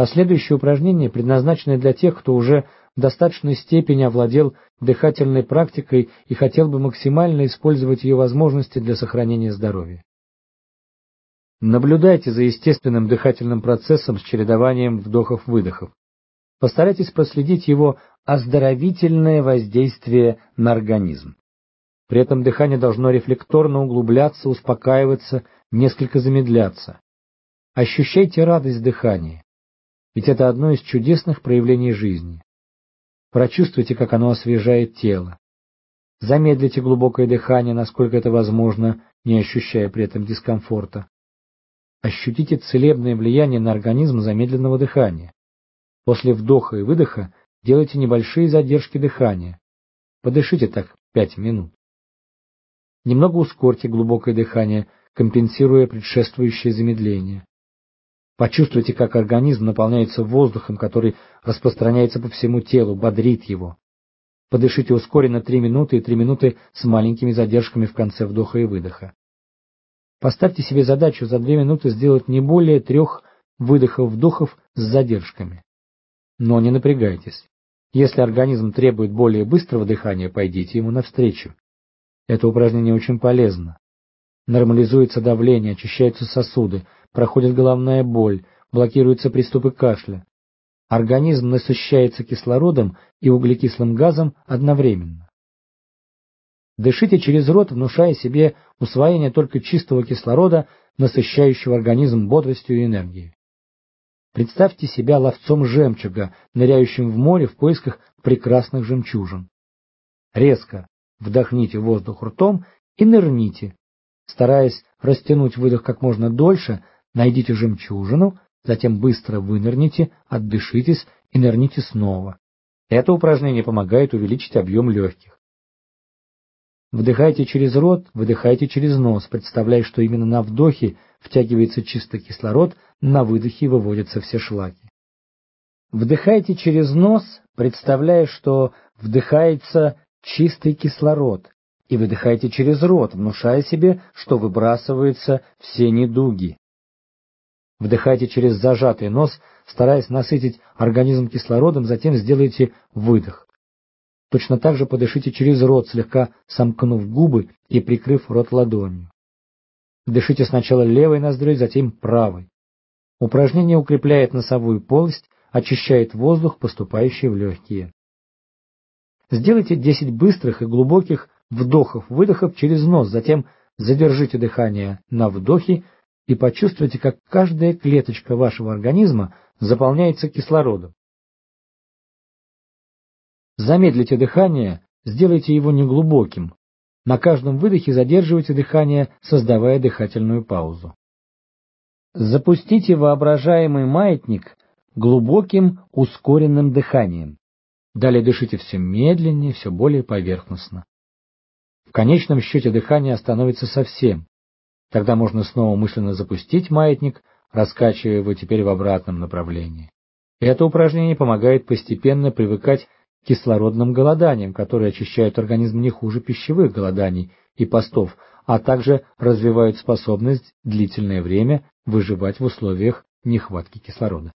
Последующие упражнения предназначены для тех, кто уже в достаточной степени овладел дыхательной практикой и хотел бы максимально использовать ее возможности для сохранения здоровья. Наблюдайте за естественным дыхательным процессом с чередованием вдохов-выдохов. Постарайтесь проследить его оздоровительное воздействие на организм. При этом дыхание должно рефлекторно углубляться, успокаиваться, несколько замедляться. Ощущайте радость дыхания, ведь это одно из чудесных проявлений жизни. Прочувствуйте, как оно освежает тело. Замедлите глубокое дыхание, насколько это возможно, не ощущая при этом дискомфорта. Ощутите целебное влияние на организм замедленного дыхания. После вдоха и выдоха делайте небольшие задержки дыхания. Подышите так 5 минут. Немного ускорьте глубокое дыхание, компенсируя предшествующее замедление. Почувствуйте, как организм наполняется воздухом, который распространяется по всему телу, бодрит его. Подышите ускоренно 3 минуты и 3 минуты с маленькими задержками в конце вдоха и выдоха. Поставьте себе задачу за 2 минуты сделать не более трех выдохов-вдохов с задержками. Но не напрягайтесь. Если организм требует более быстрого дыхания, пойдите ему навстречу. Это упражнение очень полезно. Нормализуется давление, очищаются сосуды, проходит головная боль, блокируются приступы кашля. Организм насыщается кислородом и углекислым газом одновременно. Дышите через рот, внушая себе усвоение только чистого кислорода, насыщающего организм бодростью и энергией. Представьте себя ловцом жемчуга, ныряющим в море в поисках прекрасных жемчужин. Резко вдохните воздух ртом и нырните. Стараясь растянуть выдох как можно дольше, найдите жемчужину, затем быстро вынырните, отдышитесь и нырните снова. Это упражнение помогает увеличить объем легких. Вдыхайте через рот, выдыхайте через нос, представляя, что именно на вдохе втягивается чистый кислород, на выдохе выводятся все шлаки. Вдыхайте через нос, представляя, что вдыхается чистый кислород, и выдыхайте через рот, внушая себе, что выбрасываются все недуги. Вдыхайте через зажатый нос, стараясь насытить организм кислородом, затем сделайте выдох. Точно так же подышите через рот, слегка сомкнув губы и прикрыв рот ладонью. Дышите сначала левой ноздрёй, затем правой. Упражнение укрепляет носовую полость, очищает воздух, поступающий в легкие. Сделайте 10 быстрых и глубоких вдохов-выдохов через нос, затем задержите дыхание на вдохе и почувствуйте, как каждая клеточка вашего организма заполняется кислородом. Замедлите дыхание, сделайте его неглубоким. На каждом выдохе задерживайте дыхание, создавая дыхательную паузу. Запустите воображаемый маятник глубоким ускоренным дыханием. Далее дышите все медленнее, все более поверхностно. В конечном счете дыхание остановится совсем. Тогда можно снова мысленно запустить маятник, раскачивая его теперь в обратном направлении. Это упражнение помогает постепенно привыкать кислородным голоданием, которые очищают организм не хуже пищевых голоданий и постов, а также развивают способность длительное время выживать в условиях нехватки кислорода.